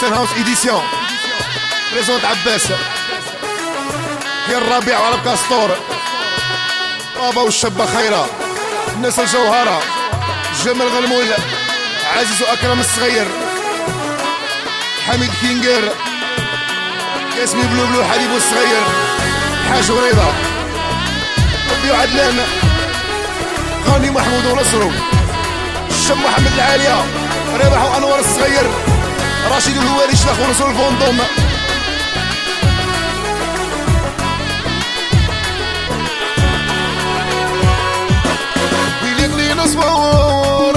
سان هاوس ايديسيون بريزونت عباس يا الربيع وعلى بكاستور بابا والشابة خيرة الناس الجوهرة جمال غلمول عزيز واكرم الصغير حميد كينجر اسمي بلو بلو حبيب الصغير حاج وريضة ربي وعدلان غاني محمود ونصرو الشم محمد العالية ربح وانور الصغير رشيد الوالي شلاخ ونصر الفوندوم ويليقلي نصبور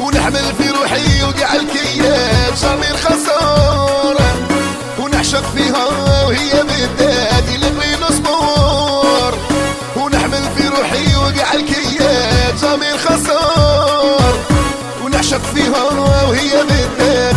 ونحمل في روحي وقع الكياف جامي الخسارة ونعشق فيها وهي بالذات يليقلي نصبور. ونحمل في روحي وقع ونعشق فيها وهي بالذات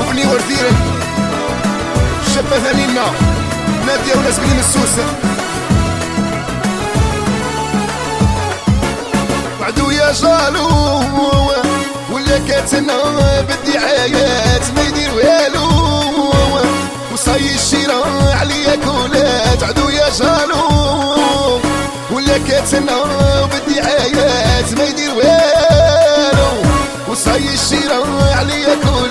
وبني ورديرن شابة ثانينا نادية وناس بني مسوسة وعدو يا جالو ولا كاتنا بالدعايات ما يدير والو. وصاي الشيرة عليا كولات عدو يا جالو. ولا كاتنا بالدعايات ما يدير والو. وصاي الشيرة عليا كولات.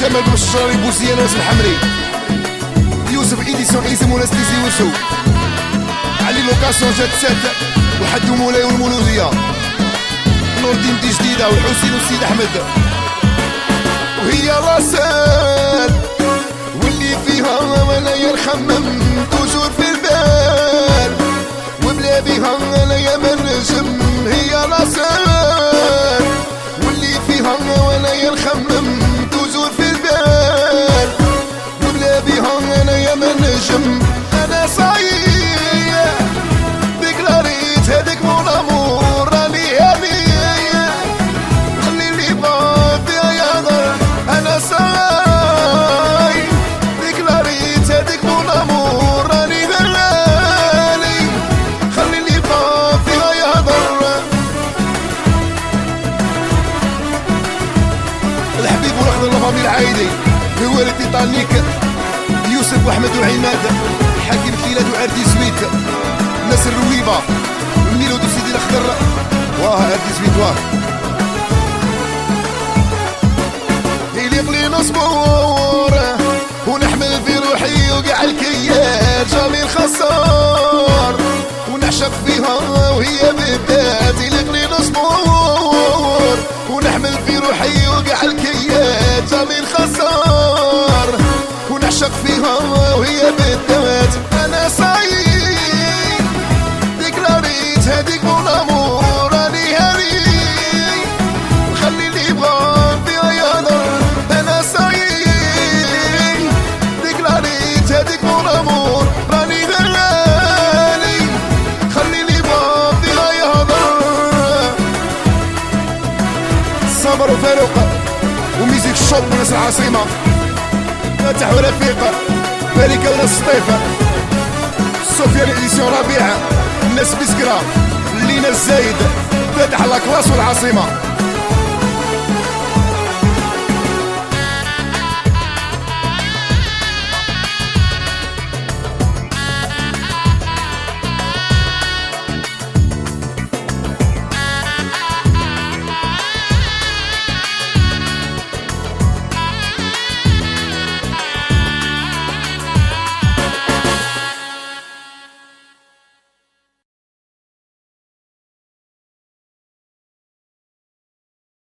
جمال بن الشراري ناس الحمري. يوسف ايديسيون ايزي مناس تيزي وسو. علي لوكاسيون جات سات. وحد مولاي والمولودية. نور الدين دي جديدة والحسين والسيد أحمد. وهي راسال. واللي فيها ولا يرخمم توجور في البال. وبلا بيها لا يمن نجم هي راسال. واللي فيها ولا يرخمم لفامي العايدي في والد تيتانيك يوسف واحمد وعماد حكيم كيلاد وعردي سويت ناس الرويبة الميلو دو سيدي الأخضر واه عردي سويت واه. يليق لي نصبور ونحمل في روحي وقع الكيات جميل خسار. ونعشق فيها وهي بالذات يليق لي نصبور ونحمل في روحي جميل خسار. ونعشق فيها وهي بالذات. أنا سعيد. ديكلاريت هذيك mon amour راني هاني خلي اللي يبغى بيها يهضر أنا سعيد. ديكلاريت هذيك mon amour راني غالي خلي اللي يبغى بيها يهضر صبر وفاروق الشوط وناس العاصمة فاتح ورفيق ملكة وناس سطيفة سفيان اديسيون ربيعة. الناس بسكرة لينا الزايد. فاتح لا كلاس والعاصمة.